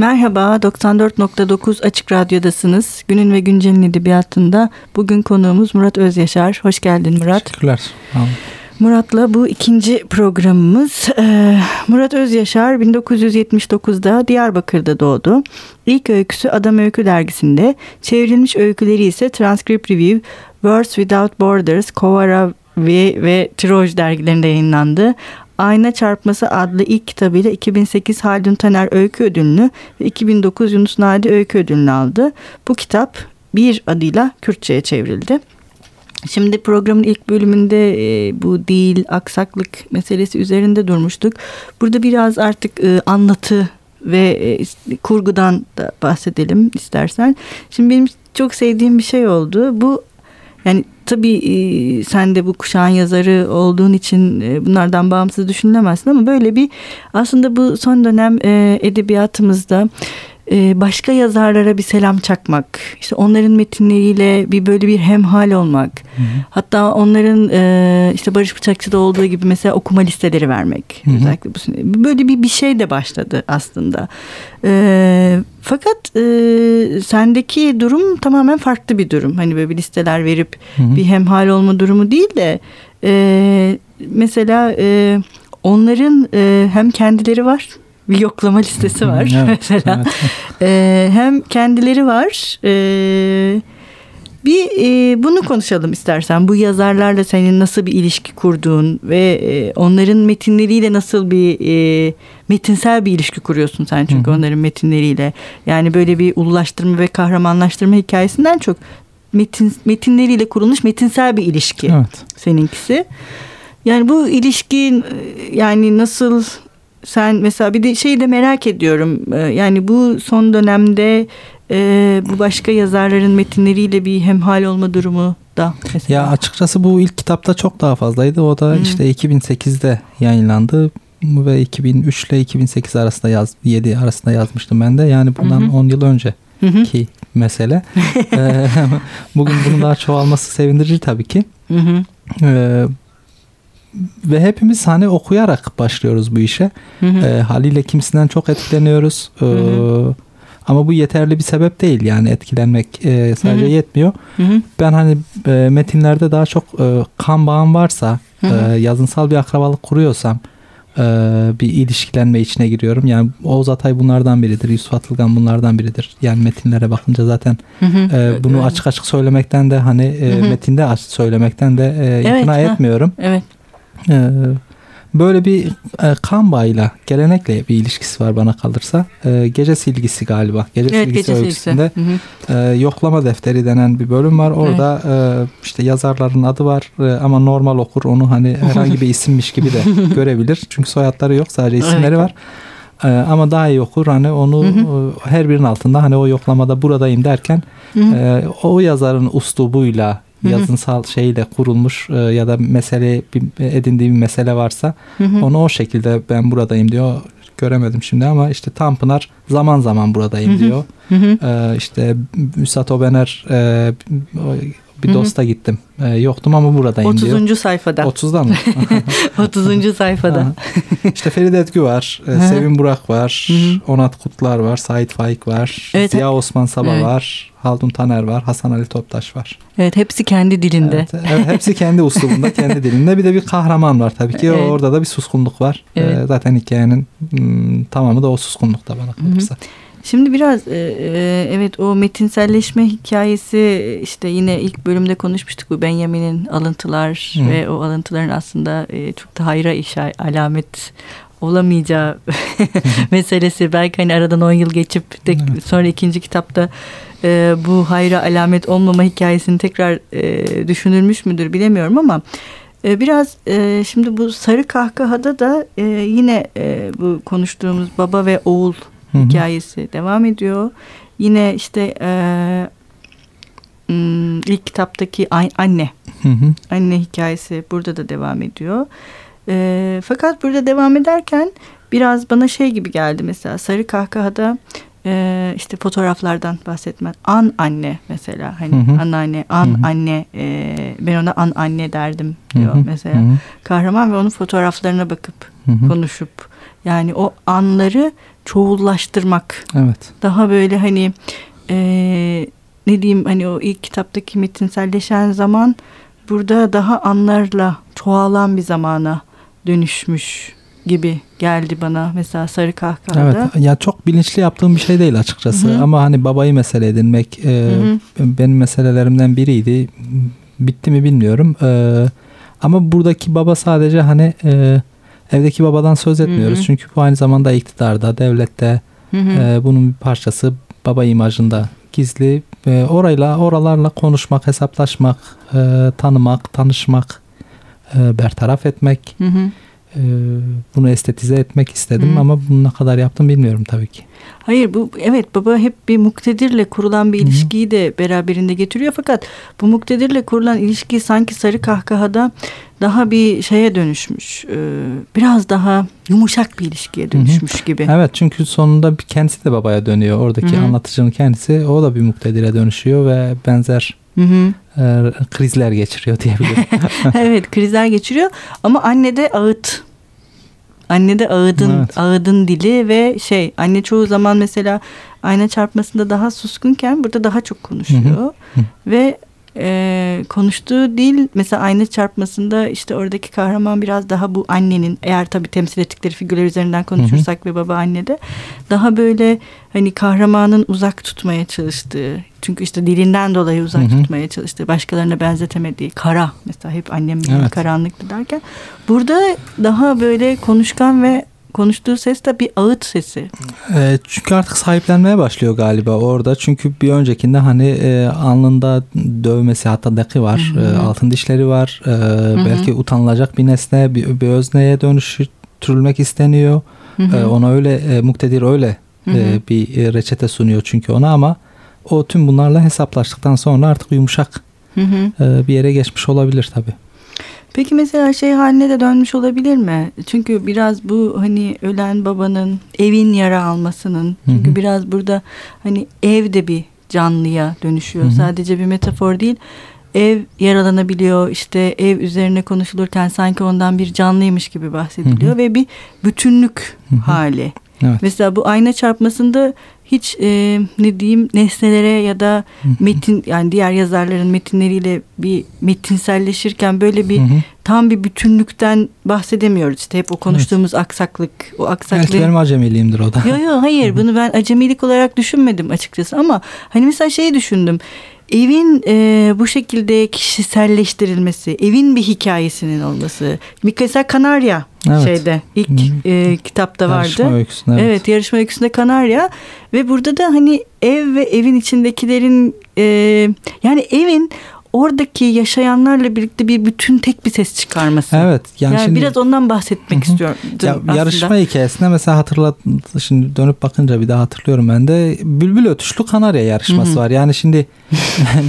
Merhaba, 94.9 Açık Radyo'dasınız. Günün ve Güncel'in edebiyatında bugün konuğumuz Murat Özyaşar. Hoş geldin Murat. Teşekkürler. Murat'la bu ikinci programımız. Ee, Murat Özyaşar 1979'da Diyarbakır'da doğdu. İlk öyküsü Adam Öykü dergisinde, çevrilmiş öyküleri ise Transcript Review, Words Without Borders, Kovara ve, ve Troj dergilerinde yayınlandı. Ayna Çarpması adlı ilk kitabıyla 2008 Haldun Taner Öykü Ödülünü ve 2009 Yunus Nadi Öykü Ödülünü aldı. Bu kitap bir adıyla Kürtçe'ye çevrildi. Şimdi programın ilk bölümünde e, bu dil, aksaklık meselesi üzerinde durmuştuk. Burada biraz artık e, anlatı ve e, kurgudan da bahsedelim istersen. Şimdi benim çok sevdiğim bir şey oldu. Bu yani tabii e, sen de bu kuşağın yazarı olduğun için e, bunlardan bağımsız düşünülemezsin ama böyle bir aslında bu son dönem e, edebiyatımızda e, başka yazarlara bir selam çakmak, işte onların metinleriyle bir böyle bir hemhal olmak, hı hı. hatta onların e, işte Barış Bıçakçı'da olduğu gibi mesela okuma listeleri vermek, hı hı. özellikle bu böyle bir bir şey de başladı aslında. E, fakat e, sendeki durum tamamen farklı bir durum. Hani böyle bir listeler verip hı hı. bir hemhal olma durumu değil de e, mesela e, onların e, hem kendileri var bir yoklama listesi var evet, mesela. Evet. Ee, hem kendileri var. Ee, bir e, bunu konuşalım istersen. Bu yazarlarla senin nasıl bir ilişki kurduğun ve e, onların metinleriyle nasıl bir e, metinsel bir ilişki kuruyorsun sen çünkü Hı. onların metinleriyle. Yani böyle bir ululaştırma ve kahramanlaştırma hikayesinden çok metin metinleriyle kurulmuş metinsel bir ilişki. Evet. Seninkisi. Yani bu ilişki yani nasıl sen mesela bir de şeyi de merak ediyorum. Ee, yani bu son dönemde e, bu başka yazarların metinleriyle bir hemhal olma durumu da mesela. Ya açıkçası bu ilk kitapta çok daha fazlaydı. O da hmm. işte 2008'de yayınlandı ve 2003 ile 2008 arasında yaz 7 arasında yazmıştım ben de. Yani bundan hı 10 yıl önce ki mesele. Ee, bugün bunun daha çoğalması sevindirici tabii ki. Hı hı. Ee, ve hepimiz hani okuyarak başlıyoruz bu işe. Hı hı. E, haliyle kimisinden çok etkileniyoruz. E, hı hı. Ama bu yeterli bir sebep değil yani etkilenmek e, sadece hı hı. yetmiyor. Hı hı. Ben hani e, metinlerde daha çok e, kan bağım varsa, hı hı. E, yazınsal bir akrabalık kuruyorsam e, bir ilişkilenme içine giriyorum. Yani Oğuz Atay bunlardan biridir. Yusuf Atılgan bunlardan biridir. Yani metinlere bakınca zaten hı hı. E, bunu açık açık söylemekten de hani e, hı hı. metinde açık söylemekten de e, evet, ikna etmiyorum. Evet. Ee, böyle bir e, kan bağıyla, gelenekle bir ilişkisi var bana kalırsa. Ee, gece silgisi galiba. Gece evet, silgisi gece öyküsünde e, yoklama defteri denen bir bölüm var. Orada evet. e, işte yazarların adı var e, ama normal okur onu hani herhangi bir isimmiş gibi de görebilir. Çünkü soyadları yok sadece isimleri evet. var. Ee, ama daha iyi okur hani onu hı hı. her birinin altında hani o yoklamada buradayım derken hı hı. E, o yazarın uslubuyla yazınsal şeyle kurulmuş e, ya da mesele edindiği bir mesele varsa hı hı. onu o şekilde ben buradayım diyor. Göremedim şimdi ama işte Tanpınar zaman zaman buradayım hı hı. diyor. Hı hı. E, işte Üsat Obener e, bir dosta gittim. E, yoktum ama buradayım 30. diyor. 30. sayfada. 30'da mı? 30. sayfada. İşte Feride Etgü var. E, Sevin Burak var. Onat Kutlar var. Sait Faik var. Evet, Ziya Osman Sabah evet. var. Haldun Taner var. Hasan Ali Toptaş var. Evet hepsi kendi dilinde. Evet, evet hepsi kendi uslubunda, kendi dilinde. Bir de bir kahraman var tabii ki. Evet. Orada da bir suskunluk var. Evet. E, zaten hikayenin hmm, tamamı da o suskunlukta bana kalırsa. Hı hı. Şimdi biraz e, e, evet o metinselleşme hikayesi işte yine ilk bölümde konuşmuştuk bu Benjamin'in alıntılar Hı. ve o alıntıların aslında e, çok da hayra işa alamet olamayacağı meselesi. Belki hani aradan 10 yıl geçip de evet. sonra ikinci kitapta e, bu hayra alamet olmama hikayesini tekrar e, düşünülmüş müdür bilemiyorum ama e, biraz e, şimdi bu sarı kahkahada da e, yine e, bu konuştuğumuz baba ve oğul Hı-hı. hikayesi devam ediyor. Yine işte e, ilk kitaptaki anne Hı-hı. anne hikayesi burada da devam ediyor. E, fakat burada devam ederken biraz bana şey gibi geldi mesela Sarı Kahkaha'da e, işte fotoğraflardan bahsetmez. An anne mesela hani hı hı. anneanne, an hı hı. anne e, ben ona an anne derdim diyor hı hı. mesela. Hı hı. Kahraman ve onun fotoğraflarına bakıp hı hı. konuşup Yani o anları çoğullaştırmak. Evet. Daha böyle hani e, ne diyeyim hani o ilk kitaptaki metinselleşen zaman burada daha anlarla çoğalan bir zamana dönüşmüş gibi geldi bana mesela Sarı Kahkaha'da. Evet ya çok bilinçli yaptığım bir şey değil açıkçası Hı hı. ama hani babayı mesele edinmek e, benim meselelerimden biriydi. Bitti mi bilmiyorum. E, ama buradaki baba sadece hani e, evdeki babadan söz etmiyoruz. Hı hı. Çünkü bu aynı zamanda iktidarda, devlette Hı hı. e, bunun bir parçası baba imajında gizli. E, orayla oralarla konuşmak, hesaplaşmak, e, tanımak, tanışmak, e, bertaraf etmek. Hı hı. e, bunu estetize etmek istedim Hı. ama bunu ne kadar yaptım bilmiyorum tabii ki. Hayır bu evet baba hep bir muktedirle kurulan bir ilişkiyi de beraberinde getiriyor fakat bu muktedirle kurulan ilişki sanki sarı kahkahada daha bir şeye dönüşmüş. Ee, biraz daha yumuşak bir ilişkiye dönüşmüş gibi. Evet çünkü sonunda kendisi de babaya dönüyor. Oradaki Hı hı. anlatıcının kendisi o da bir muktedire dönüşüyor ve benzer Hı hı. e, krizler geçiriyor diyebilirim. evet krizler geçiriyor ama anne de ağıt. Anne de ağıdın, Evet. ağıdın dili ve şey anne çoğu zaman mesela ayna çarpmasında daha suskunken burada daha çok konuşuyor. Hı hı. Ve e, konuştuğu dil mesela ayna çarpmasında işte oradaki kahraman biraz daha bu annenin eğer tabii temsil ettikleri figürler üzerinden konuşursak ve baba anne de daha böyle hani kahramanın uzak tutmaya çalıştığı çünkü işte dilinden dolayı uzak Hı hı. tutmaya çalıştığı başkalarına benzetemediği kara mesela hep annem Evet. karanlıktı derken burada daha böyle konuşkan ve konuştuğu ses de bir ağıt sesi. E, çünkü artık sahiplenmeye başlıyor galiba orada. Çünkü bir öncekinde hani e, alnında dövmesi hatta daki var. Hı hı. e, altın dişleri var. E, hı. belki utanılacak bir nesne, bir, bir özneye dönüştürülmek isteniyor. Hı hı. E, ona öyle e, muktedir öyle Hı hı. e, bir e, reçete sunuyor çünkü ona ama o tüm bunlarla hesaplaştıktan sonra artık yumuşak Hı hı. e, bir yere geçmiş olabilir tabii. Peki mesela şey haline de dönmüş olabilir mi? Çünkü biraz bu hani ölen babanın evin yara almasının Hı hı. çünkü biraz burada hani ev de bir canlıya dönüşüyor. Hı hı. Sadece bir metafor değil. Ev yaralanabiliyor işte ev üzerine konuşulurken sanki ondan bir canlıymış gibi bahsediliyor Hı hı. ve bir bütünlük Hı hı. hali. Evet. Mesela bu ayna çarpmasında hiç e, ne diyeyim nesnelere ya da metin yani diğer yazarların metinleriyle bir metinselleşirken böyle bir tam bir bütünlükten bahsedemiyoruz. İşte hep o konuştuğumuz aksaklık, o Belki aksaklığı. benim acemiliğimdir o da. Yok yok hayır bunu ben acemilik olarak düşünmedim açıkçası ama hani mesela şeyi düşündüm. Evin e, bu şekilde kişiselleştirilmesi, evin bir hikayesinin olması. Mesela Kanarya Evet. şeyde ilk e, kitapta Yarışma vardı. öyküsünde, Evet. evet. yarışma öyküsünde Kanarya ve burada da hani ev ve evin içindekilerin e, yani evin oradaki yaşayanlarla birlikte bir bütün tek bir ses çıkarması. Evet. Yani, Yani, şimdi biraz ondan bahsetmek Hı istiyorum. ya, aslında. yarışma hikayesinde mesela hatırlat şimdi dönüp bakınca bir daha hatırlıyorum ben de bülbül ötüşlü kanarya yarışması Hı hı. var. Yani şimdi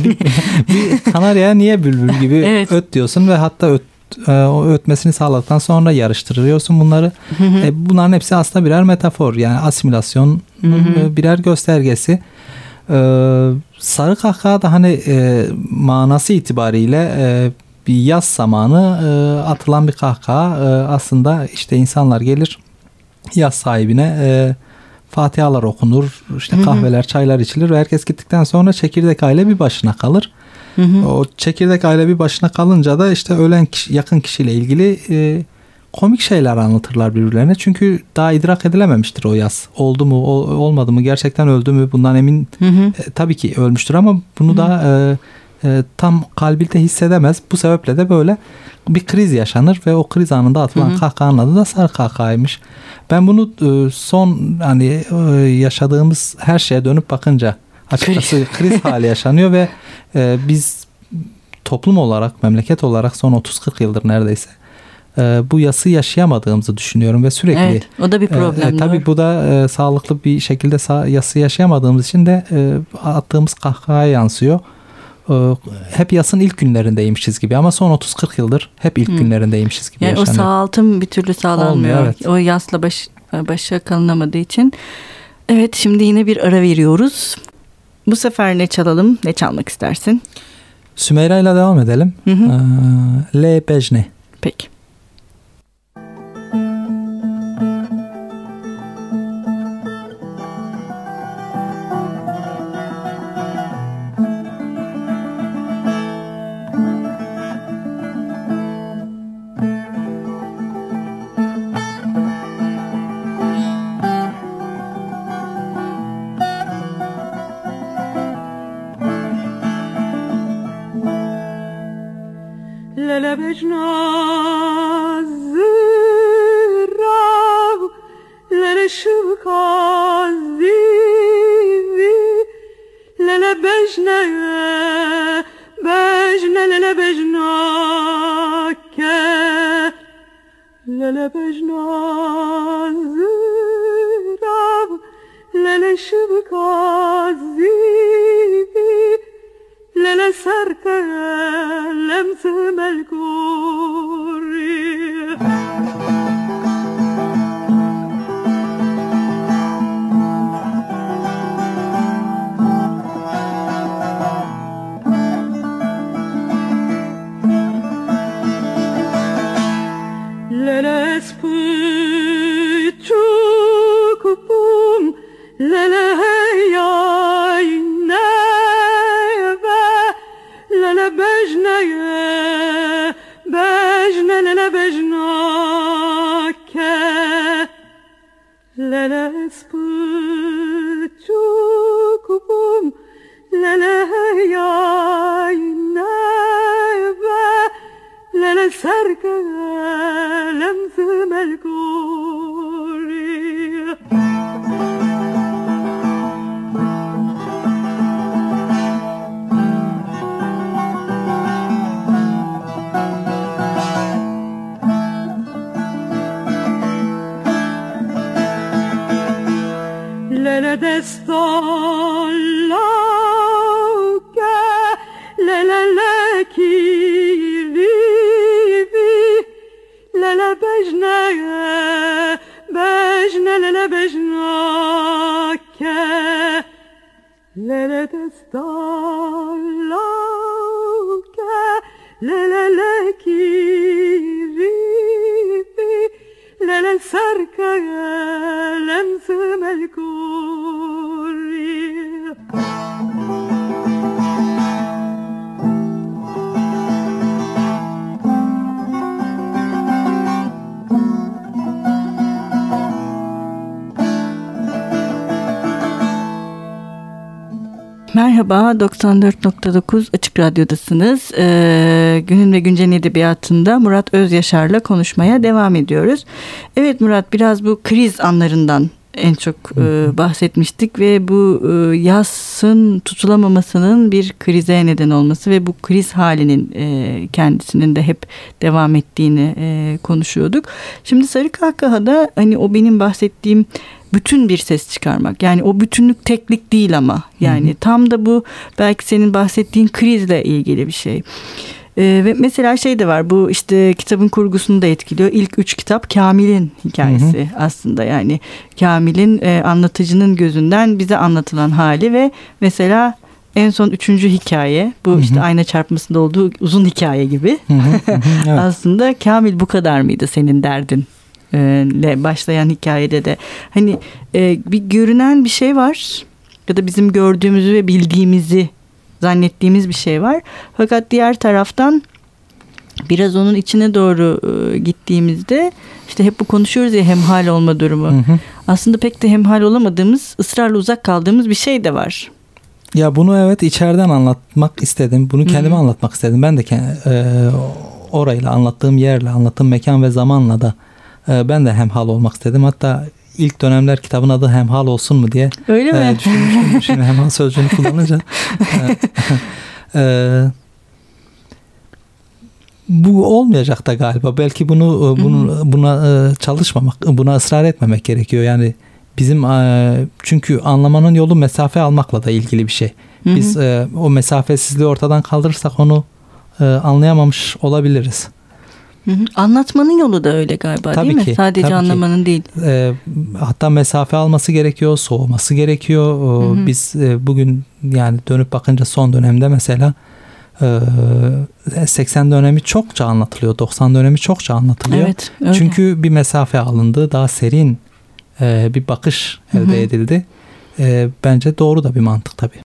bir, bir kanaryaya niye bülbül gibi Evet. öt diyorsun ve hatta öt e, o ötmesini sağladıktan sonra yarıştırıyorsun bunları. Hı hı. E, bunların hepsi aslında birer metafor. Yani asimilasyon Hı hı. birer göstergesi. E, sarı kahkaha da hani e, manası itibariyle e, bir yaz zamanı e, atılan bir kahkaha. E, aslında işte insanlar gelir yaz sahibine e, fatihalar okunur, işte kahveler, çaylar içilir ve herkes gittikten sonra çekirdek aile bir başına kalır. Hı hı. O çekirdek aile bir başına kalınca da işte ölen kişi, yakın kişiyle ilgili e, komik şeyler anlatırlar birbirlerine. Çünkü daha idrak edilememiştir o yaz. Oldu mu, ol- olmadı mı, gerçekten öldü mü bundan emin Hı hı. e, tabii ki ölmüştür ama bunu Hı. da e, e, tam kalbinde hissedemez. Bu sebeple de böyle bir kriz yaşanır ve o kriz anında atılan Hı hı. kahkahanın adı da sarı kahkahaymış. Ben bunu e, son hani e, yaşadığımız her şeye dönüp bakınca açıkçası kriz hali yaşanıyor ve e, biz toplum olarak, memleket olarak son 30-40 yıldır neredeyse e, bu yası yaşayamadığımızı düşünüyorum ve sürekli Evet, o da bir e, problem. e, tabii bu da e, sağlıklı bir şekilde sa- yası yaşayamadığımız için de e, attığımız kahkahaya yansıyor. E, hep yasın ilk günlerindeymişiz gibi ama son 30-40 yıldır hep ilk Hı. günlerindeymişiz gibi Yani o yaşanıyor. sağaltım bir türlü sağlanmıyor. Olmuyor, evet. O yasla baş, başa kalınamadığı için. Evet şimdi yine bir ara veriyoruz. Bu sefer ne çalalım? Ne çalmak istersin? Sümeyra ile devam edelim. Hı hı. E, Le Bejne. Peki. شركة لمس ملكوت. sarcagal en zemelkor. la la la. Merhaba, 94.9 Açık Radyo'dasınız. Ee, günün ve Güncel'in edebiyatında Murat Özyaşar'la konuşmaya devam ediyoruz. Evet Murat, biraz bu kriz anlarından en çok e, bahsetmiştik ve bu e, yasın tutulamamasının bir krize neden olması ve bu kriz halinin e, kendisinin de hep devam ettiğini e, konuşuyorduk. Şimdi Sarı Kahkaha'da hani o benim bahsettiğim bütün bir ses çıkarmak. Yani o bütünlük teklik değil ama. Yani hı hı. tam da bu belki senin bahsettiğin krizle ilgili bir şey. Ee, ve mesela şey de var bu işte kitabın kurgusunu da etkiliyor. İlk üç kitap Kamil'in hikayesi hı hı. aslında yani Kamil'in e, anlatıcının gözünden bize anlatılan hali ve mesela en son üçüncü hikaye bu hı hı. işte ayna çarpmasında olduğu uzun hikaye gibi. Hı hı hı, evet. aslında Kamil bu kadar mıydı senin derdin ile başlayan hikayede de hani e, bir görünen bir şey var ya da bizim gördüğümüzü ve bildiğimizi zannettiğimiz bir şey var. Fakat diğer taraftan biraz onun içine doğru gittiğimizde işte hep bu konuşuyoruz ya hemhal olma durumu. Hı hı. Aslında pek de hemhal olamadığımız, ısrarla uzak kaldığımız bir şey de var. Ya bunu evet içeriden anlatmak istedim. Bunu kendime hı anlatmak istedim. Ben de e, orayla anlattığım yerle, anlattığım mekan ve zamanla da ee, ben de hemhal olmak istedim. Hatta ilk dönemler kitabın adı hemhal olsun mu diye Öyle e, mi? düşünmüştüm. Şimdi hemhal sözcüğünü kullanınca. e, e, bu olmayacak da galiba. Belki bunu e, bunu buna e, çalışmamak, buna ısrar etmemek gerekiyor. Yani bizim çünkü anlamanın yolu mesafe almakla da ilgili bir şey. Biz o mesafesizliği ortadan kaldırırsak onu anlayamamış olabiliriz. Hı hı. Anlatmanın yolu da öyle galiba tabii değil mi? Ki, Sadece tabii anlamanın ki. değil. E, hatta mesafe alması gerekiyor, soğuması gerekiyor. Hı hı. Biz e, bugün yani dönüp bakınca son dönemde mesela e, 80 dönemi çokça anlatılıyor, 90 dönemi çokça anlatılıyor. Evet, öyle. Çünkü bir mesafe alındı, daha serin e, bir bakış elde hı hı. edildi. E, bence doğru da bir mantık tabii.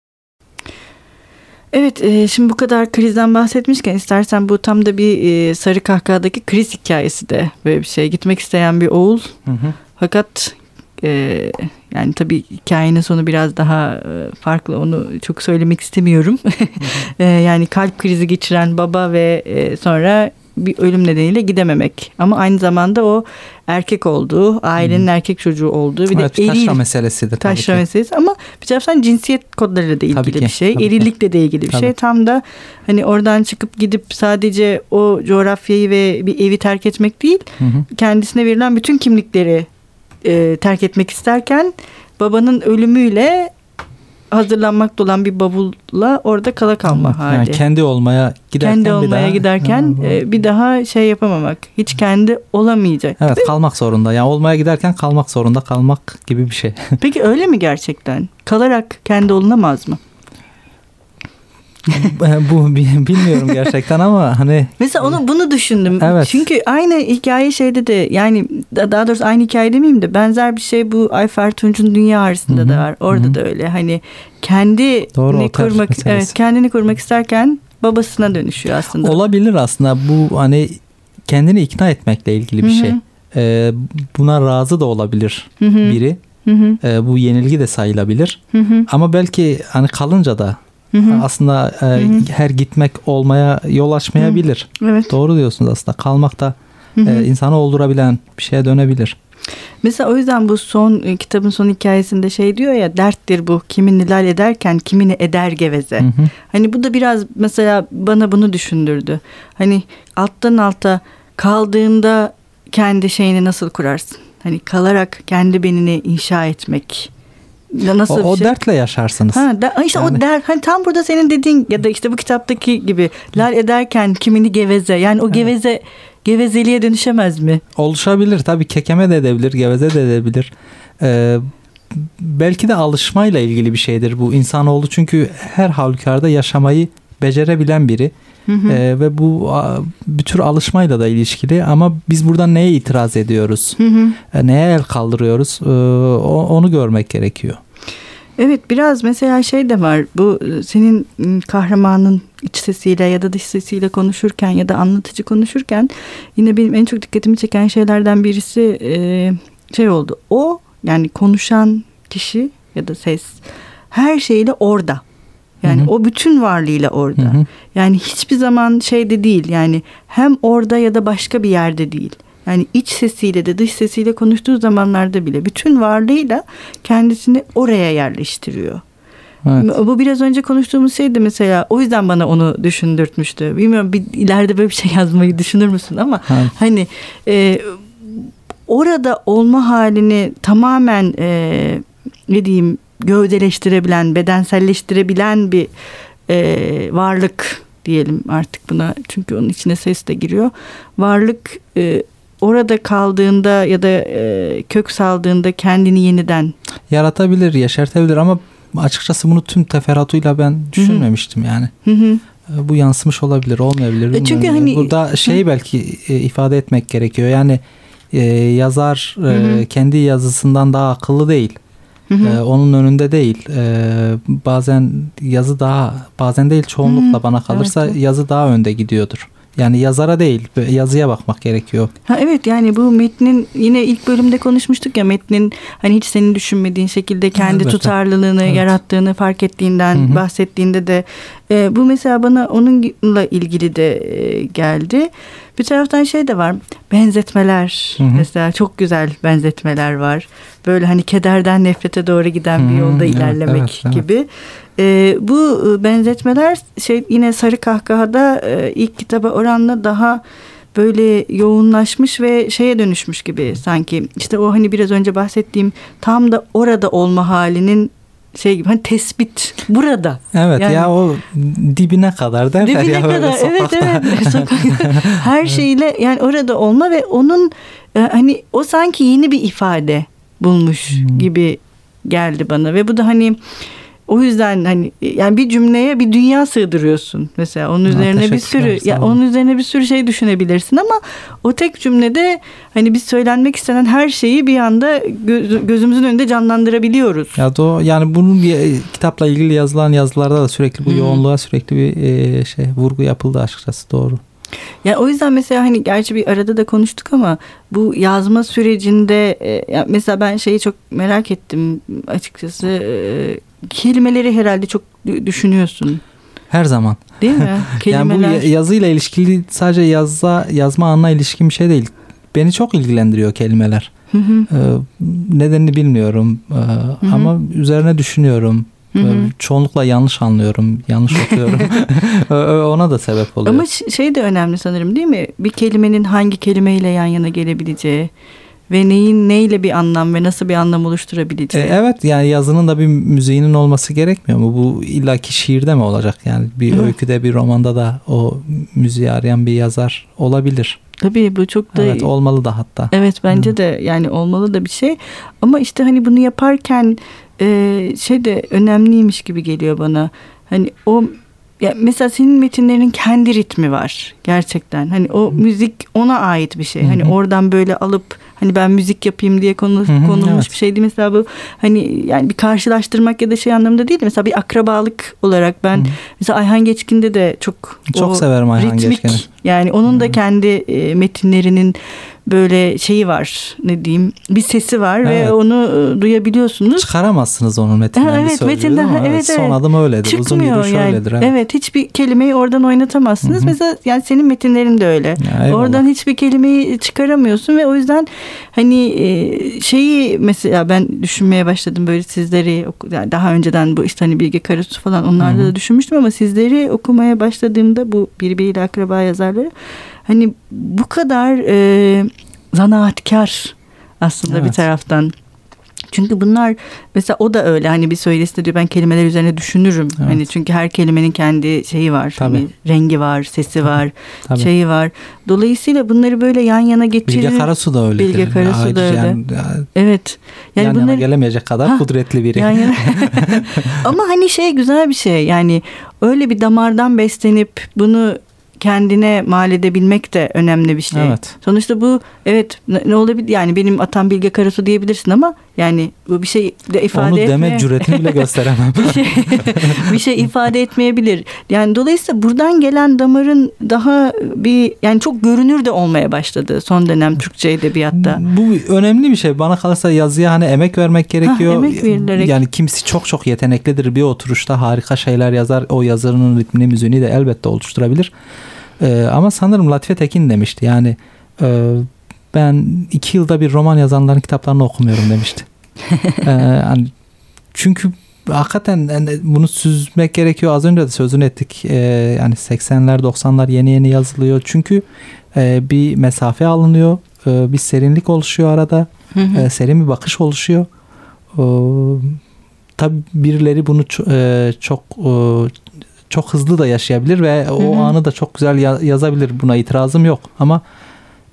Evet e, şimdi bu kadar krizden bahsetmişken istersen bu tam da bir e, Sarı Kahkaha'daki kriz hikayesi de böyle bir şey. Gitmek isteyen bir oğul hı hı. fakat e, yani tabii hikayenin sonu biraz daha farklı onu çok söylemek istemiyorum. e, yani kalp krizi geçiren baba ve e, sonra bir ölüm nedeniyle gidememek. Ama aynı zamanda o erkek olduğu, ailenin hmm. erkek çocuğu olduğu bir evet, de eril. Taşra meselesi de tabii taşra ki. meselesi ama bir taraftan cinsiyet kodlarıyla da ilgili tabii ki, bir şey. Tabii erillikle de ilgili bir tabii. şey. Tam da hani oradan çıkıp gidip sadece o coğrafyayı ve bir evi terk etmek değil, hı hı. kendisine verilen bütün kimlikleri e, terk etmek isterken babanın ölümüyle hazırlanmakta olan bir bavulla orada kala kalma hali. Yani kendi olmaya giderken kendi olmaya daha, giderken e, bir daha şey yapamamak. Hiç kendi olamayacak. Evet, kalmak zorunda. Yani olmaya giderken kalmak zorunda kalmak gibi bir şey. Peki öyle mi gerçekten? Kalarak kendi olunamaz mı? bu bilmiyorum gerçekten ama hani mesela onu bunu düşündüm. Evet. Çünkü aynı hikaye şeyde de yani daha doğrusu aynı hikaye demeyeyim de benzer bir şey bu Ayfer Tunç'un Dünya arasında da var. Orada Hı-hı. da öyle. Hani kendi Doğru, kurmak evet kendini kurmak isterken babasına dönüşüyor aslında. Olabilir aslında bu hani kendini ikna etmekle ilgili bir Hı-hı. şey. Ee, buna razı da olabilir Hı-hı. biri. Hı hı. Ee, bu yenilgi de sayılabilir. Hı hı. Ama belki hani kalınca da Hı hı. Aslında e, hı hı. her gitmek olmaya yol açmayabilir. Hı. Evet. Doğru diyorsunuz aslında. Kalmak da hı hı. E, insanı oldurabilen bir şeye dönebilir. Mesela o yüzden bu son e, kitabın son hikayesinde şey diyor ya derttir bu kimini lal ederken kimini eder geveze. Hı hı. Hani bu da biraz mesela bana bunu düşündürdü. Hani alttan alta kaldığında kendi şeyini nasıl kurarsın? Hani kalarak kendi benini inşa etmek Nasıl o, o şey? dertle yaşarsınız. Ha, de, işte yani. o dert hani tam burada senin dediğin ya da işte bu kitaptaki gibi lal ederken kimini geveze yani o geveze evet. gevezeliğe dönüşemez mi? Oluşabilir tabii kekeme de edebilir geveze de edebilir. Ee, belki de alışmayla ilgili bir şeydir bu insanoğlu çünkü her halükarda yaşamayı becerebilen biri. Hı hı. Ee, ve bu bir tür alışmayla da ilişkili ama biz buradan neye itiraz ediyoruz? Hı hı. E, neye el kaldırıyoruz? Ee, onu görmek gerekiyor. Evet biraz mesela şey de var bu e, senin kahramanın iç sesiyle ya da dış sesiyle konuşurken ya da anlatıcı konuşurken yine benim en çok dikkatimi çeken şeylerden birisi e, şey oldu. O yani konuşan kişi ya da ses her şeyle orada. Yani hı hı. o bütün varlığıyla orada. Hı hı. Yani hiçbir zaman şeyde değil. Yani hem orada ya da başka bir yerde değil. Yani iç sesiyle de dış sesiyle konuştuğu zamanlarda bile bütün varlığıyla kendisini oraya yerleştiriyor. Evet. Bu biraz önce konuştuğumuz şeydi mesela. O yüzden bana onu düşündürtmüştü. Bilmiyorum bir ileride böyle bir şey yazmayı düşünür müsün ama evet. hani e, orada olma halini tamamen e, ne diyeyim gövdeleştirebilen, bedenselleştirebilen bir e, varlık diyelim artık buna. Çünkü onun içine ses de giriyor. Varlık e, orada kaldığında ya da e, kök saldığında kendini yeniden yaratabilir, yaşartabilir ama açıkçası bunu tüm teferruatıyla ben düşünmemiştim yani. Hı hı. E, bu yansımış olabilir, olmayabilir. E çünkü hani burada şeyi belki e, ifade etmek gerekiyor. Yani e, yazar e, kendi yazısından daha akıllı değil. Hı hı. Ee, onun önünde değil. Ee, bazen yazı daha bazen değil çoğunlukla hı, bana kalırsa evet. yazı daha önde gidiyordur. Yani yazara değil yazıya bakmak gerekiyor. Ha evet yani bu metnin yine ilk bölümde konuşmuştuk ya metnin hani hiç senin düşünmediğin şekilde kendi evet, tutarlılığını evet. yarattığını fark ettiğinden Hı-hı. bahsettiğinde de e, bu mesela bana onunla ilgili de e, geldi. Bir taraftan şey de var benzetmeler Hı-hı. mesela çok güzel benzetmeler var. Böyle hani kederden nefrete doğru giden Hı-hı. bir yolda ilerlemek evet, evet, gibi. Evet. E, bu benzetmeler şey yine Sarı Kahkaha'da e, ilk kitaba oranla daha böyle yoğunlaşmış ve şeye dönüşmüş gibi sanki. işte o hani biraz önce bahsettiğim tam da orada olma halinin şey gibi hani tespit burada. Evet yani, ya o dibine kadar derler dibine ya kadar, Evet evet sokakta her şeyle yani orada olma ve onun e, hani o sanki yeni bir ifade bulmuş hmm. gibi geldi bana ve bu da hani o yüzden hani yani bir cümleye bir dünya sığdırıyorsun mesela onun üzerine ha, bir sürü ya onun üzerine bir sürü şey düşünebilirsin ama o tek cümlede hani biz söylenmek istenen her şeyi bir anda göz, gözümüzün önünde canlandırabiliyoruz. Ya da yani bunun bir e, kitapla ilgili yazılan yazılarda da sürekli bu hmm. yoğunluğa sürekli bir e, şey vurgu yapıldı açıkçası doğru. Yani o yüzden mesela hani gerçi bir arada da konuştuk ama bu yazma sürecinde e, mesela ben şeyi çok merak ettim açıkçası e, kelimeleri herhalde çok düşünüyorsun. Her zaman. Değil mi? Kelimeler. yani bu yazıyla ilişkili sadece yazza yazma anla ilişkin bir şey değil. Beni çok ilgilendiriyor kelimeler. Hı hı. Ee, nedenini bilmiyorum ee, hı hı. ama üzerine düşünüyorum. Hı hı. Çoğunlukla yanlış anlıyorum, yanlış okuyorum. Ona da sebep oluyor. Ama şey de önemli sanırım değil mi? Bir kelimenin hangi kelimeyle yan yana gelebileceği ve neyin neyle bir anlam ve nasıl bir anlam oluşturabileceği. E, evet yani yazının da bir müziğinin olması gerekmiyor mu? Bu illaki şiirde mi olacak? Yani bir Hı. öyküde bir romanda da o müziği arayan bir yazar olabilir. Tabii bu çok da Evet olmalı da hatta. Evet bence Hı. de yani olmalı da bir şey. Ama işte hani bunu yaparken e, şey de önemliymiş gibi geliyor bana. Hani o ya mesela senin metinlerin kendi ritmi var gerçekten. Hani o müzik ona ait bir şey. Hani oradan böyle alıp hani ben müzik yapayım diye konu, konulmuş evet. bir şeydi. Mesela bu hani yani bir karşılaştırmak ya da şey anlamında değil. Mesela bir akrabalık olarak ben Hı-hı. mesela Ayhan Geçkin'de de çok çok severim Ayhan ritmik, Geçkin'i. Yani onun da kendi e, metinlerinin böyle şeyi var ne diyeyim bir sesi var evet. ve onu e, duyabiliyorsunuz. Çıkaramazsınız onun metinden ha, evet, metinden, ama evet, son evet. adım öyledir. Çıkmıyor Uzun yani. öyledir. Evet. evet hiçbir kelimeyi oradan oynatamazsınız. Hı-hı. Mesela yani senin metinlerin de öyle. Ya, oradan hiçbir kelimeyi çıkaramıyorsun ve o yüzden hani e, şeyi mesela ben düşünmeye başladım böyle sizleri yani daha önceden bu işte hani Bilge Karasu falan onlarda Hı-hı. da düşünmüştüm ama sizleri okumaya başladığımda bu birbiriyle akraba yazarları hani bu kadar e, zanaatkar aslında evet. bir taraftan. Çünkü bunlar mesela o da öyle hani bir söylesinde diyor ben kelimeler üzerine düşünürüm. Evet. Hani çünkü her kelimenin kendi şeyi var. Tabii. Hani rengi var, sesi var, Tabii. şeyi var. Dolayısıyla bunları böyle yan yana getirir. Bilge Karasu da öyle. Bilge Karasu da öyle. Yani, evet. Yani yan bunları, yana gelemeyecek kadar ha, kudretli biri. Yan yana. Ama hani şey güzel bir şey. Yani öyle bir damardan beslenip bunu kendine mal edebilmek de önemli bir şey. Evet. Sonuçta bu evet ne olabilir yani benim atam Bilge Karasu diyebilirsin ama yani bu bir şey de ifade Onu deme cüretini bile gösteremem. bir, şey, bir şey ifade etmeyebilir. Yani dolayısıyla buradan gelen damarın daha bir yani çok görünür de olmaya başladı son dönem Türkçe edebiyatta. Bu önemli bir şey. Bana kalırsa yazıya hani emek vermek gerekiyor. Ha, emek verilerek. Yani kimisi çok çok yeteneklidir. Bir oturuşta harika şeyler yazar. O yazarının ritmini, müziğini de elbette oluşturabilir. Ee, ama sanırım Latife Tekin demişti. Yani e, ben iki yılda bir roman yazanların kitaplarını okumuyorum demişti. ee, yani çünkü hakikaten yani bunu süzmek gerekiyor. Az önce de sözünü ettik. Ee, yani 80'ler 90'lar yeni yeni yazılıyor. Çünkü e, bir mesafe alınıyor. E, bir serinlik oluşuyor arada. Hı hı. E, serin bir bakış oluşuyor. E, tabii birileri bunu e, çok e, çok hızlı da yaşayabilir ve Hı-hı. o anı da çok güzel yazabilir. Buna itirazım yok. Ama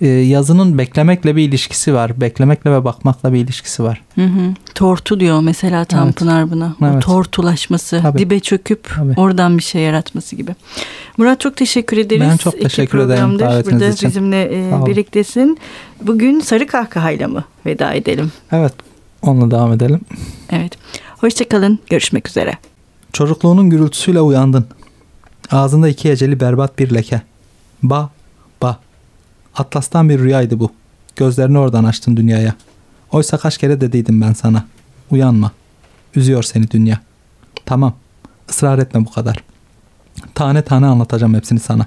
e, yazının beklemekle bir ilişkisi var. Beklemekle ve bakmakla bir ilişkisi var. Hı hı. Tortu diyor mesela Tanpınar evet. buna. Evet. O tortulaşması, Tabii. dibe çöküp Tabii. oradan bir şey yaratması gibi. Murat çok teşekkür ederiz. Ben çok teşekkür ederim davetiniz Burada için. bizimle e, birliktesin. Bugün Sarı Kahkahayla mı veda edelim? Evet, onunla devam edelim. Evet. Hoşçakalın. Görüşmek üzere. Çocukluğunun gürültüsüyle uyandın. Ağzında iki eceli berbat bir leke. Ba, ba. Atlas'tan bir rüyaydı bu. Gözlerini oradan açtın dünyaya. Oysa kaç kere dediydim ben sana. Uyanma. Üzüyor seni dünya. Tamam. Israr etme bu kadar. Tane tane anlatacağım hepsini sana.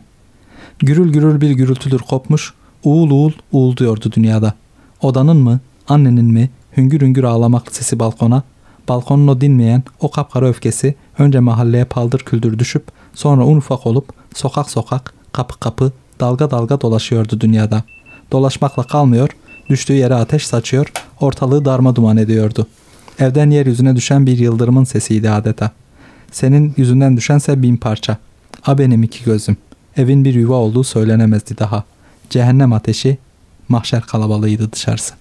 Gürül gürül bir gürültüdür kopmuş. Uğul uğul uğul diyordu dünyada. Odanın mı, annenin mi, hüngür hüngür ağlamak sesi balkona, balkonun o dinmeyen, o kapkara öfkesi önce mahalleye paldır küldür düşüp sonra un ufak olup sokak sokak, kapı kapı, dalga dalga dolaşıyordu dünyada. Dolaşmakla kalmıyor, düştüğü yere ateş saçıyor, ortalığı darma duman ediyordu. Evden yeryüzüne düşen bir yıldırımın sesiydi adeta. Senin yüzünden düşense bin parça. A benim iki gözüm. Evin bir yuva olduğu söylenemezdi daha. Cehennem ateşi, mahşer kalabalığıydı dışarısı.